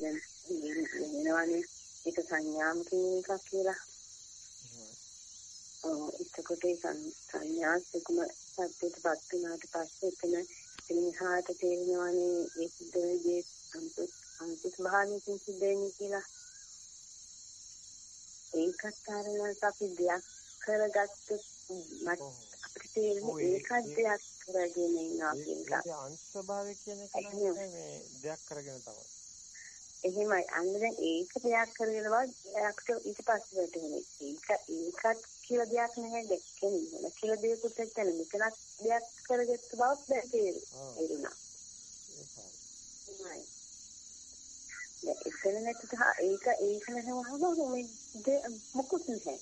දැන් වෙනවනේ ඒක සංඥාම කියන එකක් කියලා. ඔව් එතකොට ඒ සංඥා සුකුම සත්‍යයටපත් වුණාට පස්සේ එතන එනිහාට තේරෙනවානේ ඒ සිද්ධ අන්තිම අන්තිම භාවනකින් සිද්ධ වෙන්නේ කියලා. ඒකත් අරනත් අපි දෙයක් කරගත්ත මට අපිට තේරෙන්නේ ඒකත් දෙයක් කරගෙන ඉන්නවා කියන එක. ඒ අංශ ස්වභාවය කියන එක මේ දෙයක් කරගෙන තමයි. එහෙමයි. අන්න දැන් ඒක දෙයක් කරගෙන වත් ඊට පස්සේ වැටෙන්නේ. ඒක ඒකත් කියලා දෙයක් නැහැ දැක්කේ නේද කියලා දෙයක්වත් නැත්නම් මෙතනක් දෙයක් කරගත්ත බවක් දැන් තේරුණා. එහෙමයි. එතන නැතිව ඒක ඒක නැවහම මේ මොකුත් නැහැ.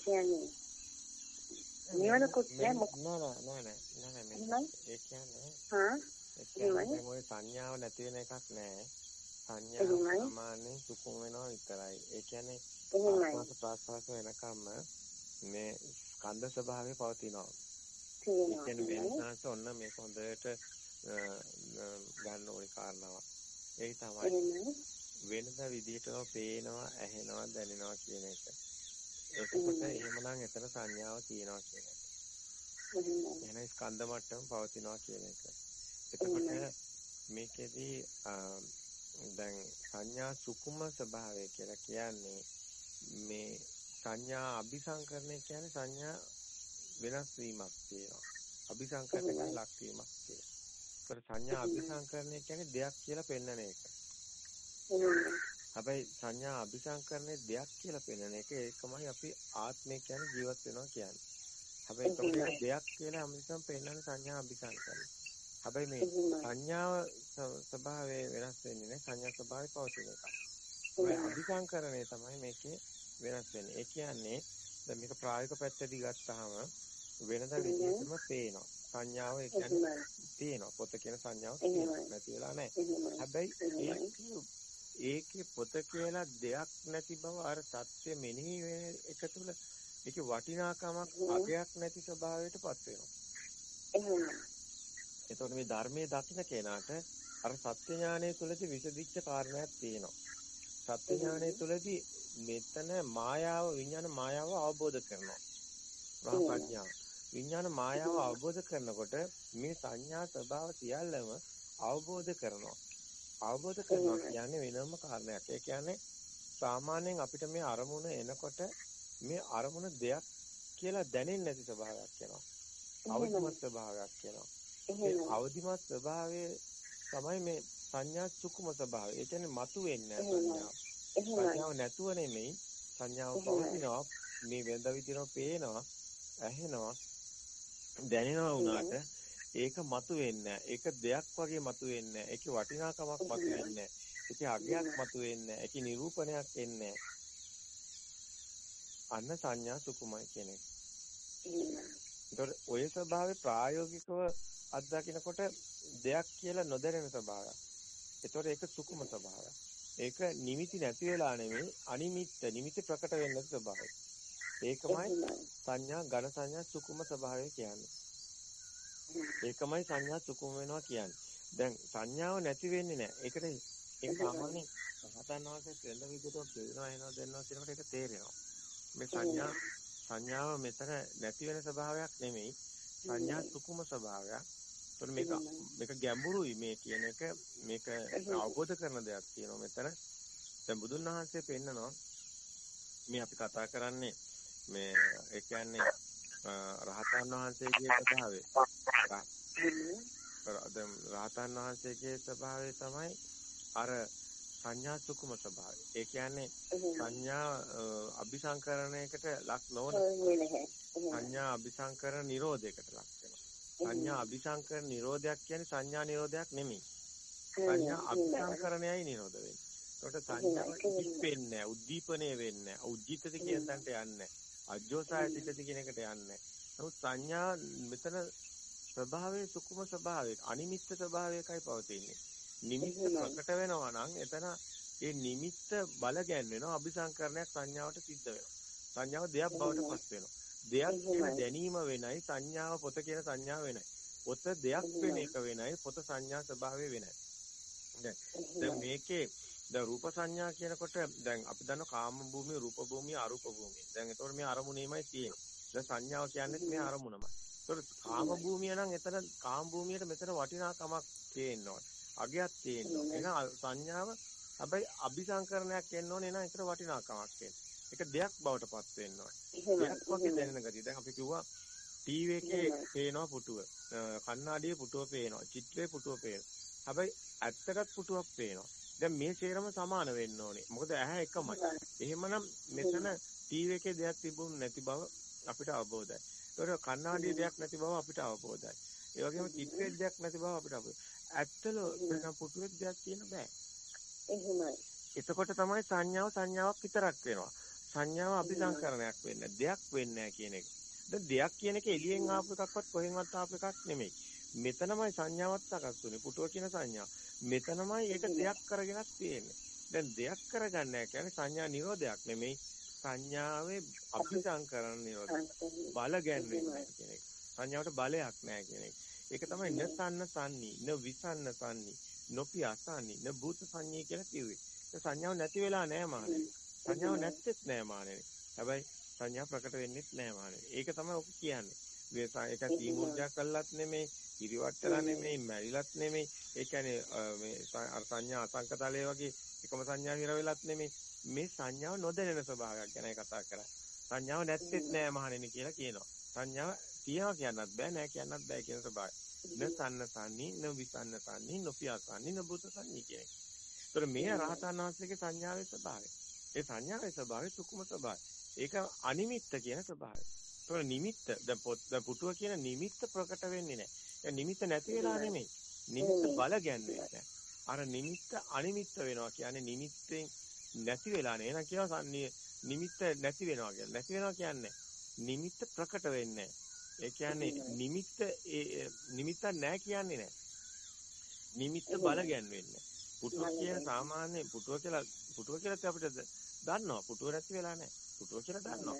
කියන්නේ නිවනකුත් නෑ මොකක් නෑ නෑ නෑ නෑ. ඒ කියන්නේ හා ඒ මොකද සංඥාව නැති වෙන එකක් නෑ. සංඥාව සාමාන්‍යයෙන් සුකුම වෙනවා විතරයි. ඒ කියන්නේ ආස්වාද ප්‍රාස්වාද වෙනකම්ම මේ ස්කන්ධ ස්වභාවය පවතිනවා. ඒ කියන්නේ වෙනසක් ඔන්න මේක හොඳට ගන්න ඕනේ කාරණාවක්. ඒක තමයි වෙනද විදිහටම පේනවා ඇහෙනවා දැනෙනවා කියන එක. එතකොට එහෙමනම් එතන සංඥාව තියෙනවා කියන එක. එහෙනම් ස්කන්ධ මට්ටම පවතිනවා කියන එක. එතකොට මේකෙදී දැන් සංඥා සුකුම ස්වභාවය කියලා කියන්නේ මේ සංඥා අபிසංකරණය කියන්නේ සංඥා වෙනස් වීමක් තියෙනවා. අபிසංකරණයට ලක් වීමක් තියෙනවා. ඒකට සංඥා අபிසංකරණය කියන්නේ දෙයක් කියලා පෙන්වන එක. හැබැයි සංඥා අபிසංකරණය දෙයක් කියලා පෙන්වන එක ඒකමයි අපි ආත්මය කියන්නේ ජීවත් වෙනවා කියන්නේ. හැබැයි ඒක දෙයක් කියලා හැමතිස්සම පෙන්වන සංඥා අபிසංකරණය. හැබැයි මේ සංඥාව ස්වභාවය වෙනස් වෙන්නේ නැහැ. සංඥා ස්වභාවය පවතින එක. මේ අபிසංකරණය තමයි මේකේ වෙනස් වෙන්නේ. ඒ කියන්නේ දැන් මේක ප්‍රායෝගික පැත්තදී ගත්තාම වෙනද විදිහටම පේනවා. සංඥාව ඒ කියන්නේ තියෙනවා. පොත කියන සංඥාව. නැති වෙලා නැහැ. හැබැයි ඒක ඒකේ පොත කියලා දෙයක් නැති බව අර සත්‍ය මෙනෙහි වෙන එක තුළ ඒකේ වටිනාකමක් අගයක් නැති ස්වභාවයටපත් වෙනවා. එහෙමයි. එතකොට මේ ධර්මයේ දකින්න කෙනාට අර සත්‍ය ඥානය තුළදී විසදිච්ච කාරණයක් තියෙනවා. සත්‍ය ඥානය තුළදී මෙතන මායාව විඥාන මායාව අවබෝධ කරනවා. ප්‍රඥාව. විඥාන මායාව අවබෝධ කරනකොට මේ සංඥා ස්වභාව සියල්ලම අවබෝධ කරනවා. අවබෝධ කරනවා කියන්නේ වෙනම කාරණයක්. ඒ කියන්නේ සාමාන්‍යයෙන් අපිට මේ අරමුණ එනකොට මේ අරමුණ දෙයක් කියලා දැනෙන්නේ නැති ස්වභාවයක් වෙනවා. අවදිමත් ස්වභාවයක් වෙනවා. ඒ අවදිමත් ස්වභාවය තමයි මේ සංඥා සුකුම ස්වභාවය. ඒ කියන්නේ මතු වෙන්නේ සංඥාව. සංඥාව නැතුව නෙමෙයි. සංඥාව පවතිනවා. මේ වෙනද විදිහට පේනවා, ඇහෙනවා, දැනෙනවා වුණාට ඒක මතු වෙන්නේ ඒක දෙයක් වගේ මතු වෙන්නේ ඒකේ වටිනාකමක් මතු වෙන්නේ ඒකේ අගයක් මතු වෙන්නේ ඒකේ නිරූපණයක් එන්නේ අන්න සංඥා සුකුමයි කියන එක. ඒතකොට ඔය ස්වභාවය ප්‍රායෝගිකව අත්දකිනකොට දෙයක් කියලා නොදැනෙන ස්වභාවයක්. ඒතකොට ඒක සුකුම ස්වභාවයක්. ඒක නිමිති නැති වෙලා නෙමෙයි අනිමිත්ත නිමිති ප්‍රකට වෙන්න ස්වභාවය. ඒකමයි සංඥා ඝන සංඥා සුකුම ස්වභාවය කියන්නේ. ඒකමයි සංඥා සුකුම වෙනවා කියන්නේ. දැන් සංඥාව නැති වෙන්නේ නැහැ. ඒකට ඒක සාමාන්‍යයෙන් රහතන් වහන්සේ දෙන්න විදිහට කියනවා එනවා දෙන්නවා කියනකොට ඒක තේරෙනවා. මේ සංඥා සංඥාව මෙතන නැති වෙන ස්වභාවයක් නෙමෙයි. සංඥා සුකුම ස්වභාවයක්. ඒතකොට මේක මේක ගැඹුරුයි මේ කියන එක මේක අවබෝධ කරන දෙයක් තියෙනවා මෙතන. දැන් බුදුන් වහන්සේ පෙන්නනවා මේ අපි කතා කරන්නේ මේ ඒ කියන්නේ රහතන් වහන්සේගේ ස්වභාවය. දැන් රහතන් වහන්සේගේ ස්වභාවය තමයි අර සංඥා සුකුම ස්වභාවය. ඒ කියන්නේ සංඥා අபிසංකරණයකට ලක් නොවන සංඥා අபிසංකරණ නිරෝධයකට ලක් වෙනවා. සංඥා අபிසංකරණ නිරෝධයක් කියන්නේ සංඥා නිරෝධයක් නෙමෙයි. සංඥා අபிසංකරණයයි නිරෝධ වෙන්නේ. ඒකට සංඥාව ඉස්පෙන්නේ නැහැ, උද්දීපනය වෙන්නේ නැහැ, උජ්ජිතද කියන තැනට යන්නේ නැහැ. අජ්ජෝසායතිකද කියන එකට යන්නේ නැහැ. නමුත් සංඥා මෙතන ස්වභාවයේ සුකුම ස්වභාවයක අනිමිත්ත ස්වභාවයකයි පවතින්නේ. නිමිත්ත ප්‍රකට වෙනවා නම් එතන ඒ නිමිත්ත බල ගැන්වෙනවා අபிසංකරණයක් සංඥාවට සිද්ධ වෙනවා. සංඥාව දෙයක් බවට පත් වෙනවා. දෙයක් කියන දැනීම වෙනයි සංඥාව පොත කියන සංඥාව වෙනයි. පොත දෙයක් වෙන එක වෙනයි පොත සංඥා ස්වභාවය වෙනයි. දැන් මේකේ දැන් රූප සංඥා කියනකොට දැන් අපි දන්න කාම භූමිය, රූප භූමිය, අරූප භූමිය. දැන් ඒතකොට මේ අරමුණේමයි තියෙන්නේ. දැන් සංඥාව කියන්නේ මේ අරමුණමයි. ඒතකොට කාම භූමිය නම් එතන කාම භූමියට මෙතන වටිනාකමක් තියෙනවා. අගයක් තියෙනවා. එහෙනම් සංඥාව හැබැයි අபிසංකරණයක් එන්න ඕනේ නේද? ඒතර වටිනාකමක් එන්න. ඒක දෙයක් බවට පත් වෙන්න ඕනේ. දෙයක් වගේ දැනෙන ගතිය. දැන් අපි කිව්වා ටීවී එකේ පේනවා පුටුව. කණ්ණාඩියේ පුටුව පේනවා. චිත්‍රයේ පුටුව පේනවා. හැබැයි ඇත්තටත් පුටුවක් පේනවා. දැන් මේ සේරම සමාන වෙන්න ඕනේ. මොකද ඇහැ එකමයි. එහෙමනම් මෙතන ටීවී එකේ දෙයක් තිබුණ නැති බව අපිට අවබෝධයි. ඒතකොට කණ්ණාඩියේ දෙයක් නැති බව අපිට අවබෝධයි. ඒ වගේම චිත්‍රයේ දෙයක් නැති බව අපිට අවබෝධයි. ඇත්තල නිකන් පුටුවේ දෙයක් තියෙන බෑ. එහෙමයි. එතකොට තමයි සංඥාව සංඥාවක් විතරක් වෙනවා. සංඥාව අபிසංකරණයක් වෙන්නේ දෙයක් වෙන්නේ කියන එක. දැන් දෙයක් කියන එක එළියෙන් ආපු එකක්වත් කොහෙන්වත් ආපු එකක් නෙමෙයි. මෙතනමයි සංඥාවක් සකස් වෙන්නේ. පුටුව කියන සංඥාව. මෙතනමයි ඒක දෙයක් කරගෙනක් තියෙන්නේ. දැන් දෙයක් කරගන්න කියන්නේ සංඥා නිරෝධයක් නෙමෙයි. සංඥාවේ අභිසංකරණ නිරෝධය. බල ගැන්වෙන්නේ කියන එක. සංඥාවට බලයක් නැහැ කියන එක. ඒක තමයි නසන්න සන්නි, න විසන්න සන්නි, නොපි අසන්නි, න භූත සංඤේ කියලා කිව්වේ. ඒ සංඥාව නැති වෙලා නැහැ මානේ. සංඥාව නැත්තේත් නැහැ මානේ. හැබැයි සංඥා ප්‍රකට වෙන්නේත් නැහැ මානේ. ඒක තමයි ඔක කියන්නේ. ඒක සීමුර්ජා කළත් නෙමෙයි, ඉරිවට්ටලා නෙමෙයි, මැරිලත් නෙමෙයි. ඒ කියන්නේ මේ අර සංඥා අසංකතලයේ වගේ එකම සංඥා හිර වෙලත් නෙමෙයි. මේ සංඥාව නොදැනෙන ස්වභාවයක් ගැනයි කතා කරන්නේ. සංඥාව නැත්තේත් නෑ මහණෙනි කියලා කියනවා. සංඥාව තියනවා කියන්නත් බෑ නෑ කියන්නත් බෑ කියන ස්වභාවය. න සන්න සන්නි න විසන්න සන්නි නොපියසන්නි න බුත සන්නි කියන එක. ඒතර මේ රහතන් වහන්සේගේ සංඥාවේ ස්වභාවය. ඒ සංඥාවේ ස්වභාවය සුකුම ස්වභාවය. ඒක අනිමිත්ත කියන ස්වභාවය. ඒතර නිමිත්ත දැන් පුටුව කියන නිමිත්ත ප්‍රකට වෙන්නේ නැහැ. ඒ නිමිත්ත නැති වෙලා නෙමෙයි. නිමිත්ත බල ගැන්වෙන්නේ අර නිමිත්ත අනිමිත්ත වෙනවා කියන්නේ නිමිත්තෙන් නැති වෙලා නේ. එහෙනම් කියනවා නිමිත්ත නැති වෙනවා කියලා. නැති වෙනවා කියන්නේ නිමිත්ත ප්‍රකට වෙන්නේ ඒ කියන්නේ නිමිත්ත ඒ නිමිත්තක් නැහැ කියන්නේ නැහැ. නිමිත්ත බල ගැන්වෙන්නේ. පුටුව කියන සාමාන්‍ය පුටුව කියලා පුටුව කියලා අපිට දන්නවා. පුටුව නැති වෙලා නැහැ. පුටුව කියලා දන්නවා.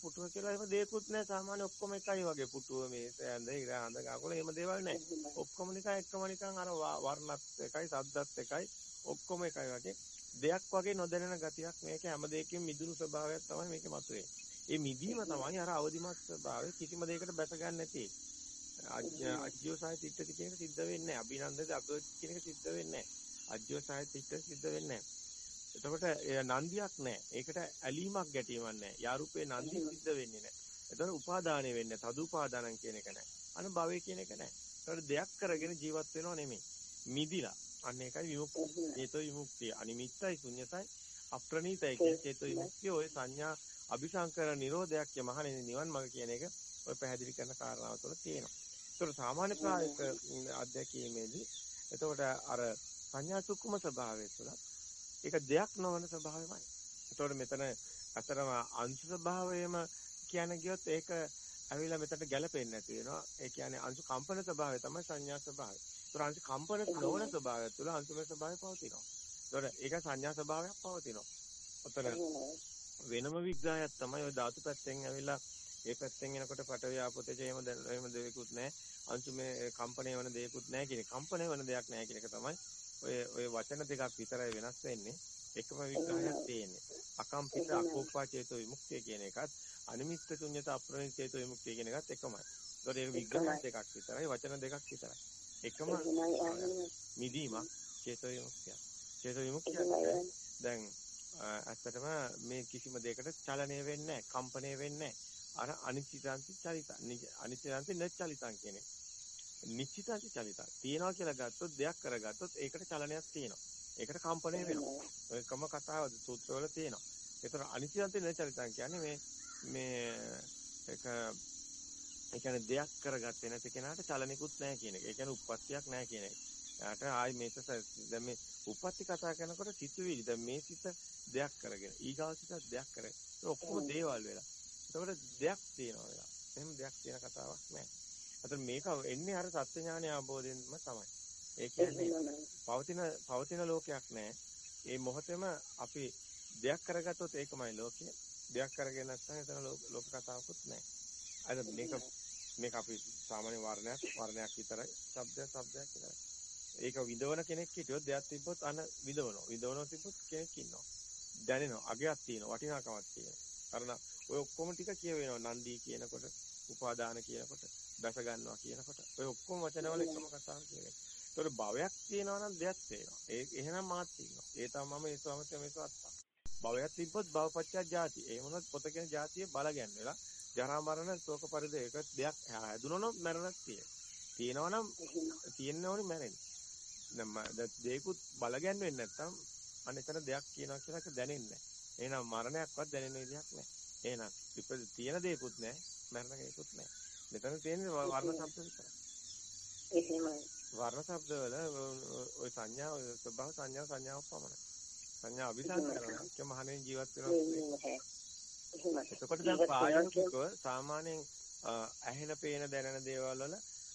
පුටුව කියලා එහෙම දෙයක්වත් නැහැ. සාමාන්‍ය ඔක්කොම එකයි වගේ. පුටුව මේස ඇඳ ඉර හඳ ගාකොල එහෙම දේවල් නැහැ. ඔක්කොම නිකන් එකම නිකන් අර වර්ණත් එකයි, සද්දත් එකයි, ඔක්කොම එකයි වගේ. දෙයක් වගේ නොදැනෙන ගතියක් මේක හැම දෙයකින් මිදුණු ස්වභාවයක් තමයි මේකේ මතුවේ. ඒ මිදීම තමයි අර අවදිමත් ස්වභාවය කිසිම දෙයකට බැස ගන්න නැති. අජ්ජෝ සාය තිට්ඨති කියන එක සිද්ධ වෙන්නේ නැහැ. අභිනන්දද අභිවෘත් කියන එක සිද්ධ වෙන්නේ නැහැ. අජ්ජෝ සාය තිට්ඨති සිද්ධ වෙන්නේ නැහැ. එතකොට නන්දියක් නැහැ. ඒකට ඇලීමක් ගැටීමක් නැහැ. යාරූපේ නන්දි සිද්ධ වෙන්නේ නැහැ. එතකොට උපාදානය වෙන්නේ තදුපාදානං කියන එක නැහැ. අන භවය කියන එක නැහැ. ඒකට දෙයක් කරගෙන ජීවත් වෙනව නෙමෙයි. මිදිලා. අන්න ඒකයි විමුක්තිය. හේතු විමුක්තිය. අනිමිත්තයි ශුන්‍යතයි අප්‍රණීතයි කියන හේතු විමුක්තිය ඔය සංඥා අபிසංකර නිරෝධයක් ය මහණෙනි නිවන් මඟ කියන එක ඔය පැහැදිලි කරන කාරණාව තුළ තියෙනවා. ඒතකොට සාමාන්‍ය ප්‍රායෝගික අධ්‍යක්ීමේදී එතකොට අර සංඥා සුක්කුම ස්වභාවය තුළ ඒක දෙයක් නොවන ස්වභාවයමයි. එතකොට මෙතන අතරම අංශ ස්වභාවයම කියන ගියොත් ඒක ඇවිල්ලා මෙතනට ගැලපෙන්නේ නැති වෙනවා. ඒ කියන්නේ අංශ කම්පන ස්වභාවය තමයි සංඥා ස්වභාවය. ඒතර අංශ කම්පන නොවන ස්වභාවය තුළ අංශමය ස්වභාවය පවතිනවා. ඒතකොට ඒක සංඥා ස්වභාවයක් පවතිනවා. ඔතන වෙනම විග්‍රහයක් තමයි ඔය ධාතු පැත්තෙන් ඇවිල්ලා ඒ පැත්තෙන් එනකොට පටවිය ආපෝතේජ එහෙම එහෙම දෙයක්වත් නැහැ. අංශුමේ කම්පණය වෙන දෙයක්වත් නැහැ කියන කම්පණය වෙන දෙයක් නැහැ කියන එක තමයි ඔය ඔය වචන දෙකක් විතරයි වෙනස් වෙන්නේ. එකම විග්‍රහයක් තියෙන්නේ. අකම්පිත අකෝපා චේතෝ විමුක්තිය කියන එකත් අනිමිත්ත ශුන්‍යත අප්‍රණිත චේතෝ විමුක්තිය කියන එකත් එකමයි. ඒකට ඒක විග්‍රහ දෙකක් විතරයි වචන දෙකක් විතරයි. එකම මිදීමක් චේතෝ විමුක්තිය. චේතෝ විමුක්තිය දැන් ඇත්තටම මේ කිසිම දෙයකට චලනය වෙන්නේ නැහැ, කම්පණය වෙන්නේ නැහැ. අර අනිශ්චිතාන්ති චලිතං. අනිශ්චිතාන්ති නැචලිතං කියන්නේ. නිශ්චිතාන්ති චලිතං. තියනවා කියලා ගත්තොත් දෙයක් කරගත්තොත් ඒකට චලනයක් තියෙනවා. ඒකට කම්පණය වෙනවා. ඔයකම කතාව සූත්‍රවල තියෙනවා. ඒතර අනිශ්චිතාන්ති නැචලිතං කියන්නේ මේ මේ ඒක ඒ කියන්නේ දෙයක් කරගත්තේ නැති කෙනාට චලනිකුත් නැහැ කියන එක. ඒ කියන්නේ උප්පත්තියක් නැහැ කියන එක. යාට ආයි මේක දැන් මේ උප්පත්ති කතා කරනකොට සිතුවිලි දැන් මේ සිත දෙයක් කරගෙන ඊගාව සිතක් දෙයක් කරගෙන ඔක්කොම දේවල් වෙලා. ඒකට දෙයක් තියෙනවා වෙලා. එහෙම දෙයක් තියෙන කතාවක් නැහැ. අතන මේක එන්නේ අර සත්‍ය ඥානය අවබෝධයෙන්ම තමයි. ඒ කියන්නේ පවතින පවතින ලෝකයක් නැහැ. ඒ මොහොතේම අපි දෙයක් කරගත්තොත් ඒකමයි ලෝකය. දෙයක් කරගෙන නැත්නම් එතන ලෝක කතාවකුත් නැහැ. අද මේක මේක අපි සාමාන්‍ය වර්ණයක් වර්ණයක් විතරයි. ශබ්දයක් ශබ්දයක් විතරයි. ඒක විඳවන කෙනෙක් හිටියොත් දෙයක් තිබ්බොත් අන විඳවනවා. විඳවනවා තිබ්බොත් කෙනෙක් ඉන්නවා. දැනෙනවා. අගයක් තියෙනවා. වටිනාකමක් තියෙනවා. කරන ඔය ඔක්කොම ටික කියවෙනවා. නන්දී කියනකොට, උපාදාන කියනකොට, දැස ගන්නවා කියනකොට. ඔය ඔක්කොම වචනවල එකම කතාව කියවෙනවා. ඒතකොට භවයක් තියෙනවා නම් දෙයක් තියෙනවා. ඒ එහෙනම් මාත් තියෙනවා. ඒ තමයි මම ඒ ස්වමත මේක අත්තා. භවයක් තිබ්බොත් භවපච්චය ජාති. ඒ මොනොත් පොත කියන ජාතිය බල ගැන්වෙලා ජරා මරණ ශෝක පරිදේක දෙයක් හැදුනොත් මරණක් තියෙනවා. තියෙනවා නම් තියෙන්න ඕනේ මැරෙන්න. දැන් දෙයකුත් බල ගැන්වෙන්නේ නැත්තම් අනේතර දෙයක් කියනවා කියලා ඒක දැනෙන්නේ නැහැ. එහෙනම් මරණයක්වත් දැනෙන විදිහක් නැහැ. එහෙනම් විපද තියෙන දෙයක්වත් නැහැ, මරණ දෙයක්වත් නැහැ. මෙතන තියෙන්නේ වර්ණ ශබ්ද විතරයි. එහෙමයි. වර්ණ ශබ්ද වල ওই සංඥා ස්වභාව සංඥා සංඥාව පමණයි. සංඥා අවිසං කරනවා. ඒක මහණෙන් ජීවත් වෙනවා. එහෙමයි. එතකොට දැන් ප්‍රායෝගිකව සාමාන්‍යයෙන් ඇහෙන පේන දැනෙන දේවල් වල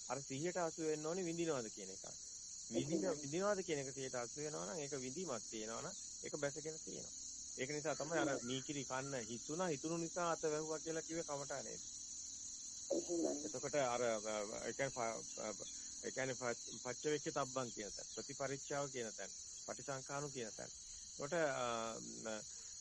අර සිහියට අසු වෙන්න ඕනේ විඳිනවද කියන එකයි. විඳින විඳිනවද කියන එක සිහියට අසු වෙනවා නම් ඒක විඳීමක් තියෙනවා නම් ඒක බැසගෙන තියෙනවා. ඒක නිසා තමයි අර මීකිරි කන්න හිතුණා හිතුණු නිසා අත වැහුවා කියලා කිව්වේ කමටා නේද? එතකොට අර ඒ කියන්නේ පච්චවෙක්ක තබ්බන් කියන තැන ප්‍රතිපරික්ෂාව කියන තැන පටිසංකානු කියන තැන. එතකොට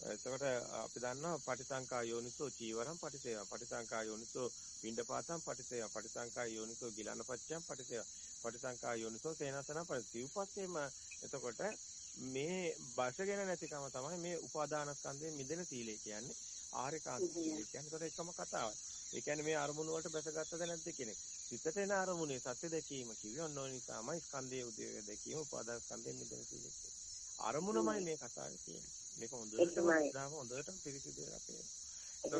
එතකොට අපි දන්නවා පටිසංකා යෝනිසෝ චීවරම් පටිසේව පටිසංකා යෝනිසෝ පින්ඩපාතම් පටිසේව පටිසංකා යෝනිසෝ ගිලනපච්චයම් පටිසේව පටිසංකා යෝනිසෝ සේනසන පරිසිව්පස්සේම එතකොට මේ බසගෙන නැතිකම තමයි මේ උපාදානස්කන්ධයෙන් මිදෙන සීලය කියන්නේ ආර්යකාන්ත සීලය කියන්නේ ඒකට එකම කතාවක්. ඒ කියන්නේ මේ අරමුණු වලට බැසගත්තද නැද්ද කියන එක. සිතට එන අරමුණේ සත්‍ය දැකීම කිව්වේ ඔන්න ඔය නිසාමයි ස්කන්ධයේ උදේ දැකීම උපාදාන ස්කන්ධයෙන් මිදෙන සීලය කියන්නේ. අරමුණමයි මේ කතාවේ තියෙන්නේ. මේක හොඳටම දාම හොඳටම පිළිසිදු වෙලා තියෙනවා.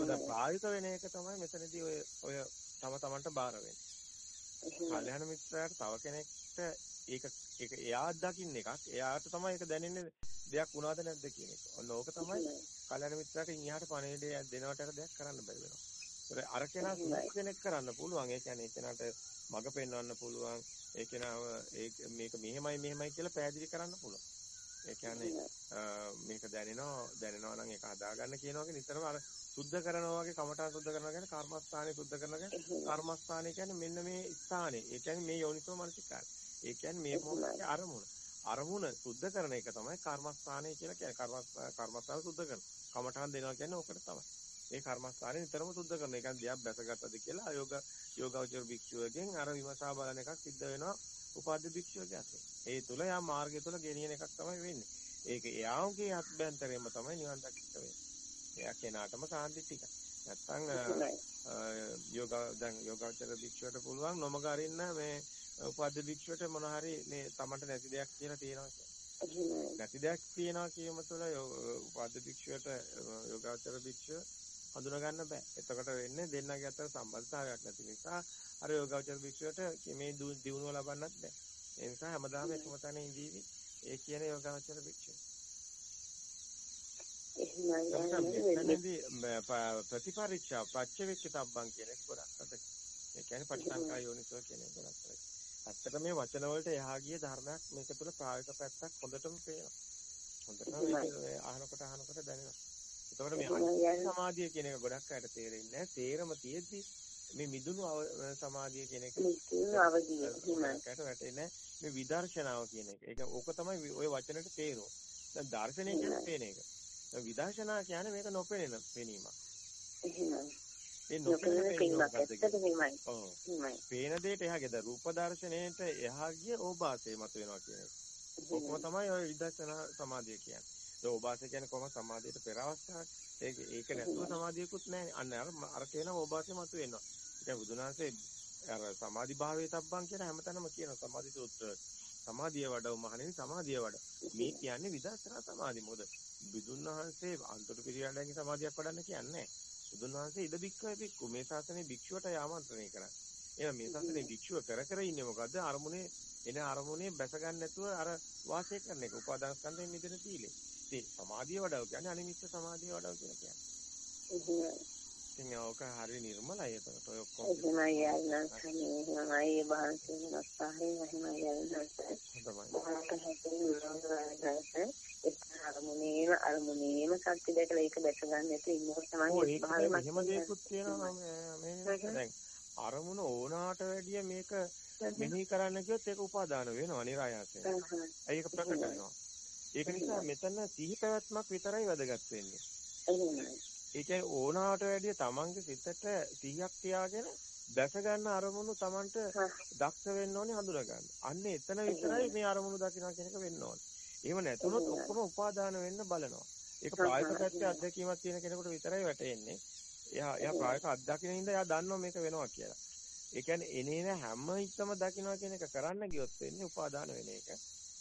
ඒක ප්‍රායෝගික වෙන එක තමයි මෙතනදී ඔය ඔය තම තමන්ට බාර වෙන්නේ. කල්යනා මිත්‍රයාට තව කෙනෙක්ට ඒක ඒක එයා දකින්න එකක්. එයාට තමයි ඒක දැනෙන්නේ දෙයක් වුණාද නැද්ද කියන එක. ඔන්න ඕක තමයි කල්යනා මිත්‍රයාට ඉන්හිහාට පණේඩේ දෙනවට දෙයක් කරන්න බැරි වෙනවා. ඒතර අර කෙනා කෙනෙක් කරන්න පුළුවන්. ඒ කියන්නේ ඒ කෙනාට මඟ පෙන්වන්න පුළුවන්. ඒ කෙනාව මේක මෙහෙමයි මෙහෙමයි කියලා පැහැදිලි කරන්න පුළුවන්. ඒ කියන්නේ මේක දැනෙනවා දැනෙනවා නම් ඒක හදාගන්න කියනවා වගේ නිතරම අර සුද්ධ කරනවා වගේ කමඨා සුද්ධ කරනවා කියන්නේ කර්මස්ථානේ සුද්ධ කරනවා කියන්නේ කර්මස්ථානේ කියන්නේ මෙන්න මේ ස්ථානේ. ඒ කියන්නේ මේ යෝනිසෝ මනසිකාරය. ඒ කියන්නේ මේ මොහොතේ අරමුණ. අරමුණ සුද්ධ කරන එක තමයි කර්මස්ථානේ කියලා කියන්නේ. කර්මස්ථාන සුද්ධ කරන. කමඨාන් දෙනවා කියන්නේ ඕකට තමයි. ඒ කර්මස්ථානේ නිතරම සුද්ධ කරන. කියන්නේ දෙයක් බැසගත්තද කියලා යෝග යෝගාවචර භික්ෂුවගෙන් අර විමසා බලන එකක් සිද්ධ වෙනවා උපාද්‍ය භික්ෂුවගේ අතේ. ඒ තුල යා මාර්ගය තුල ගෙනියන එකක් තමයි වෙන්නේ. ඒක එයාගේ අත්බැන්තරෙම තමයි නිවන් දකින්න වෙන්නේ. එයා කෙනාටම සාන්ති ටික. නැත්තම් යෝග දැන් යෝගාචර භික්ෂුවට පුළුවන් නොමග අරින්න මේ උපාද්‍ය භික්ෂුවට මොන හරි මේ තමන්ට නැති දෙයක් කියලා තියෙනවා කියන්නේ. නැති දෙයක් තියෙනවා කියම තුළ උපාද්‍ය භික්ෂුවට යෝගාචර භික්ෂුව හඳුනා ගන්න බෑ. එතකොට වෙන්නේ දෙන්නගේ අතර සම්බන්ධතාවයක් නැති නිසා අර යෝගාචර භික්ෂුවට මේ දිනුව ලබන්නත් බෑ. ඒ නිසා හැමදාම එකම තැන ඉඳීවි. ඒ කියන යෝගාචර භික්ෂුව. එහෙමයි. ප්‍රතිපරීක්ෂා පච්චවෙක්කිතබ්බන් කියන එක ගොඩක් අද. ඒ කියන්නේ පටිසංකා යෝනිසෝ කියන එක ගොඩක් අද. ඇත්තට මේ වචන වලට එහා ගිය ධර්මයක් මේක තුළ ප්‍රායෝගික පැත්තක් හොඳටම පේනවා. හොඳටම අහනකොට අහනකොට දැනෙනවා. එතකොට මේ සමාධිය කියන එක ගොඩක් අයට තේරෙන්නේ නැහැ. තේරම තියෙද්දි මේ මිදුණු සමාධිය කියන එක මිදුණු අවදිය හිමකට වැටෙන්නේ මේ විදර්ශනාව කියන එක. ඒක ඕක තමයි ওই වචනෙට තේරුම. දැන් දර්ශනය කියන්නේ පේන එක. විදර්ශනා කියන්නේ මේක නොපෙනෙන පෙනීමක්. එහෙමයි. ඒ නොපෙනෙන පේන දෙයට එහා ගෙද රූප දර්ශනයේට එහා ගිය ඕබාසය මත වෙනවා කියන එක. ඔක්කොම තමයි ওই විදර්ශනා සමාධිය කියන්නේ. ඒ ඕබාසය කියන්නේ කොහොම සමාධියට පෙර අවස්ථාවක්. ඒක ඒක නැතුව සමාධියකුත් නැහැ. අන්න අර අර කියන ඕබාසය මත වෙනවා. ඒ බුදුනාසේ අර සමාධි භාවයේ තබ්බන් කියන හැමතැනම කියන සමාධි සූත්‍ර සමාධිය වඩව මහණෙනි සමාධිය වඩ. මේ කියන්නේ විදර්ශනා සමාධි මොකද? බුදුන් වහන්සේ අන්තර පිරියඩගේ සමාධියක් වඩන්න කියන්නේ නැහැ. බුදුන් වහන්සේ ඉද බික්කවේ බික්කු මේ ශාසනයේ භික්ෂුවට ආමන්ත්‍රණය කරා. එහෙනම් මේ ශාසනයේ භික්ෂුව කර කර ඉන්නේ මොකද්ද? අරමුණේ එන අරමුණේ බැස ගන්න නැතුව අර වාසය කරන එක. උපාදාන ස්කන්ධයෙන් මිදෙන සීලෙ. ඉතින් සමාධිය වඩව කියන්නේ අනිමිත්ත සමාධිය වඩව කියලා කියන්නේ. ඉතින් ඕක හරි නිර්මලයි එතකොට ඔය ඔක්කොම. එහෙමයි යන්න සනේ එහෙමයි බාහිර නස්සහේ එහෙමයි යන්න. අරමුණේම අරමුණේම සත්‍ය දැකලා ඒක දැක ගන්න නැතුව ඉන්නකොට තමයි භාවය එහෙම දෙයක්ත් තියෙනවා මේ අරමුණ ඕනාට වැඩිය මේක මෙනෙහි කරන්න කිව්වොත් ඒක උපාදාන වෙනවා નિરાයසයෙන්. ඒක ප්‍රකට වෙනවා. ඒක නිසා මෙතන සිහි පැවැත්මක් විතරයි වැදගත් වෙන්නේ. ඒ කියන්නේ ඕනාට වැඩිය තමන්ගේ සිතට සිහියක් තියාගෙන දැක ගන්න අරමුණු තමන්ට දක්ෂ වෙන්න ඕනේ හඳුනා ගන්න. අන්න එතන විතරයි මේ අරමුණු දකින්න කියන එක වෙන්න ඕනේ. එහෙම නැතුනොත් ඔක්කොම උපාදාන වෙන්න බලනවා. ඒක ප්‍රායෝගික පැත්තේ අත්දැකීමක් තියෙන කෙනෙකුට විතරයි වැටෙන්නේ. එයා එයා ප්‍රායෝගික අත්දැකීම හින්දා එයා දන්නවා මේක වෙනවා කියලා. ඒ කියන්නේ එනේන හැම හිතම දකින්නවා කියන එක කරන්න ගියොත් වෙන්නේ උපාදාන වෙන එක.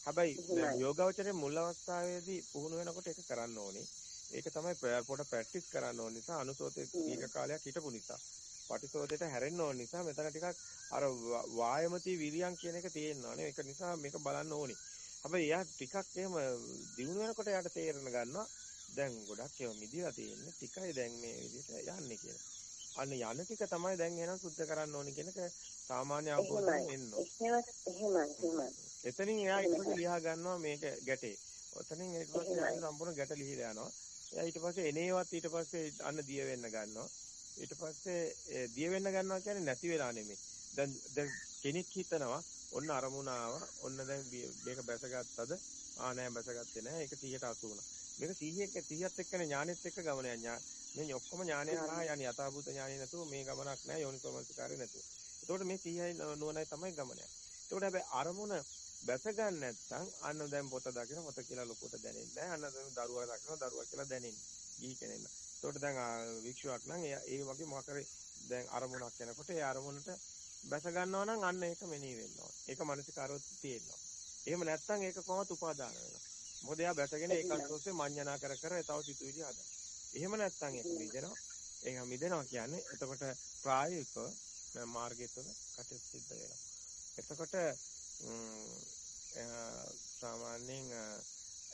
හැබැයි යෝගාවචරයේ මුල් අවස්ථාවේදී පුහුණු වෙනකොට ඒක කරන්න ඕනේ. ඒක තමයි පොඩ ප්‍රැක්ටිස් කරන්න ඕන නිසා අනුසෝතේ දීර්ඝ කාලයක් හිටපු නිසා. පටිසෝතේට හැරෙන්න ඕන නිසා මෙතන ටිකක් අර වායමති විරියන් කියන එක තියෙනවානේ. ඒක නිසා මේක බලන්න ඕනේ. හැබැයි එයා ටිකක් එහෙම දිනු වෙනකොට එයාට තේරෙන ගන්නවා දැන් ගොඩක් ඒවා මිදිලා තියෙන්නේ ටිකයි දැන් මේ විදිහට යන්නේ කියලා. අන්න යන ටික තමයි දැන් එහෙනම් සුද්ධ කරන්න ඕනේ කියන එක සාමාන්‍ය අවබෝධයෙන් එන්න ඕනේ. එතනින් එයා පස්සේ ලියා ගන්නවා මේක ගැටේ. ඔතනින් පස්සේ සම්පූර්ණ ගැට ලිහිලා යනවා. එයා ඊට පස්සේ එනේවත් ඊට පස්සේ අන්න දිය වෙන්න ගන්නවා. ඊට පස්සේ දිය වෙන්න ගන්නවා කියන්නේ නැති වෙලා නෙමෙයි. දැන් දැන් කෙනෙක් හිතනවා ඔන්න අරමුණ ආවා. ඔන්න දැන් මේක බැසගත්තද? ආ නෑ බැසගත්තේ නෑ. ඒක 180 වුණා. මේක 100ක් 100ත් එක්කනේ ඥානෙත් එක්ක ගමන යන්නේ. මේ ඔක්කොම ඥානය හරහා යන්නේ යථාභූත ඥානෙ නැතුව මේ ගමනක් නෑ යෝනිසෝමනසිකාරය නැතුව. ඒතකොට මේ 100යි නුවණයි තමයි ගමන යන්නේ. ඒතකොට හැබැයි අරමුණ බැස ගන්න නැත්නම් අන්න දැන් පොත දකින පොත කියලා ලොකුට දැනෙන්නේ නැහැ. අන්න දැන් දරුවා දකින දරුවා කියලා දැනෙන්නේ. ගිහි කෙනෙක්. ඒතකොට දැන් වික්ෂුවක් නම් ඒ වගේ මොකක් හරි දැන් අරමුණක් යනකොට ඒ අරමුණට බැස ගන්නවා නම් අන්න ඒක මෙනෙහි වෙනවා. ඒක මානසිකාරොත් තියෙනවා. එහෙම නැත්නම් ඒක කොහොමද උපාදාන වෙනවා. මොකද එයා බැසගෙන ඒකත් ඔස්සේ මඤ්ඤණා කර කර තව සිතුවිලි හදන. එහෙම නැත්නම් ඒක මිදෙනවා. ඒක මිදෙනවා කියන්නේ එතකොට ප්‍රායෝගිකව මාර්ගය තුළ කටයුතු සිද්ධ වෙනවා. එතකොට සාමාන්‍යයෙන්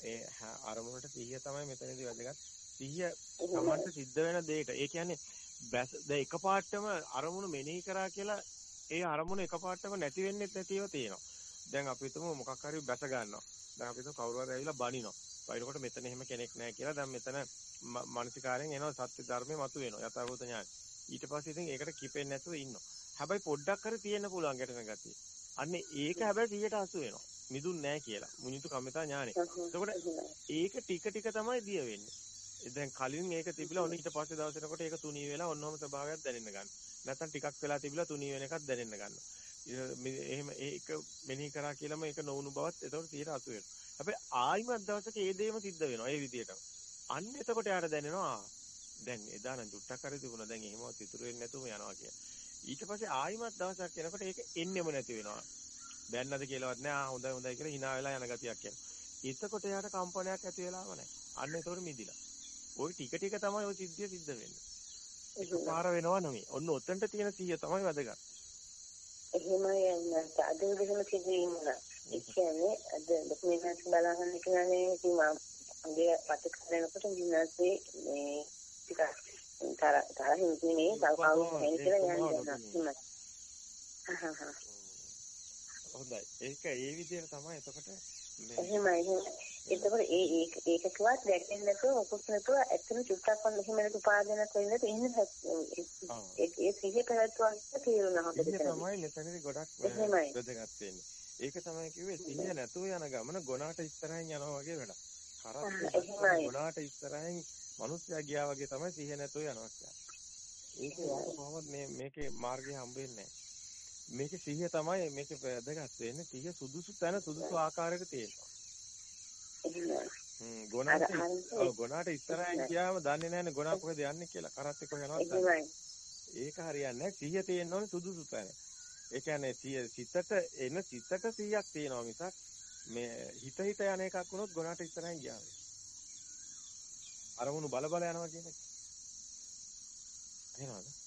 ඒ අරමුණට සිහිය තමයි මෙතනදී වැදගත්. සිහිය තමන්ට සිද්ධ වෙන දෙයට. ඒ කියන්නේ දැන් එකපාරටම අරමුණු මෙනෙහි කරා කියලා ඒ අරමුණ එකපාරටම නැති වෙන්නේ නැතිව තියෙනවා. දැන් අපි හිතමු මොකක් හරි බැස ගන්නවා. දැන් අපි හිතමු කවුරු හරි ඇවිල්ලා බනිනවා. බනිනකොට මෙතන එහෙම කෙනෙක් නැහැ කියලා දැන් මෙතන මානසිකාරයෙන් එනවා සත්‍ය ධර්මයේ මතුවෙනවා. යථාභූත ඥාන. ඊට පස්සේ ඉතින් ඒකට කිපෙන්නේ නැතුව ඉන්නවා. හැබැයි පොඩ්ඩක් හරි තියෙන්න පුළුවන් ගැටෙන ගතිය. අන්න ඒක හැබැයි 180 වෙනවා. මිදුන් නැහැ කියලා. මුනිතු කමිතා ඥානෙ. එතකොට ඒක ටික ටික තමයි දිය වෙන්නේ. දැන් කලින් ඒක තිබිලා ඔන්න ඊට පස්සේ දවසකට ඒක තුනී වෙලා ඔන්නෝම ස්වභාවයක් දැනෙන්න ගන්නවා. නැත්තම් ටිකක් වෙලා තිබිලා තුනී වෙන එකක් දැනෙන්න ගන්නවා. එහෙම ඒක මෙනෙහි කරා කියලාම ඒක නොවුණු බවත් එතකොට 180 වෙනවා. හැබැයි ආයිමත් දවසක ඒ දේම සිද්ධ වෙනවා ඒ විදිහටම. අන්න එතකොට යාර දැනෙනවා දැන් එදා නම් චුට්ටක් හරි තිබුණා දැන් එහෙමවත් ඉතුරු වෙන්නේ නැතුවම යනවා කියලා. ඊට පස්සේ ආයිමත් දවසක් එනකොට ඒක එන්නෙම නැති වෙනවා. බැන්නද කියලාවත් නෑ ආ හොඳයි හොඳයි කියලා hina වෙලා යන ගතියක් එනවා. එතකොට යාට කම්පනයක් ඇති වෙලාම නැහැ. අන්න එතකොට මිදිලා. ওই ටික ටික තමයි ওই සිද්ධිය සිද්ධ වෙන්නේ. ඒක පාර වෙනවා නෙමෙයි. ඔන්න ඔතනට තියෙන සිහිය තමයි වැදගත්. එහෙමයි අද විදිහම සිදුවීම වුණා. ඒ කියන්නේ අද ඩොක්මන්ට්ස් බලහන්න කියන්නේ ඉතින් මම අගේ පත කරනකොට විනාසේ මේ ටිකක් තර තරහින් සල්පාවු හෙන් කියලා යන්නේ හොඳයි ඒක ඒ විදිහට තමයි එතකොට එහෙමයි එතකොට ඒ ඒක ඒක කිව්වත් දැක්කෙන්නේ නැතුව මොකක් නැතුව ඇත්තම චුට්ටක් වන්න එහෙම නැතු උපාදානයක් වෙන්නේ එහෙම ඒ සිහිය පැවැත්වුවා තේරුණා හොඳට තමයි මෙතනදී ගොඩක් වැදගත් වෙන්නේ ඒක තමයි කිව්වේ සිහිය නැතුව යන ගමන ගොනාට ඉස්සරහින් යනවා වගේ වැඩක් කරත් ගොනාට ඉස්සරහින් මිනිස්සයා ගියා වගේ තමයි සිහිය නැතුව යනවා කියන්නේ. ඒක යාට කොහොමද මේ මේකේ මාර්ගය හම්බ වෙන්නේ මේකේ සිහිය තමයි මේකේ වැදගත් වෙන්නේ. සිහිය සුදුසු තැන සුදුසු ආකාරයක තියෙනවා. හ්ම් ගොනාට ගොනාට ඉස්සරහින් ගියාම දන්නේ නැහැනේ ගොනා කොහෙද යන්නේ කියලා. කරත් එක්ක යනවා ඒක හරියන්නේ නැහැ. සිහිය තියෙන්න ඕනේ සුදුසු තැන. ඒ කියන්නේ සිතට එන සිතට 100ක් තියෙනවා මිසක් මේ හිත හිත යන එකක් වුණොත් ගොනාට ඉස්සරහින් ගියා අරමුණු බල බල යනවා කියන එක. එහෙනවද?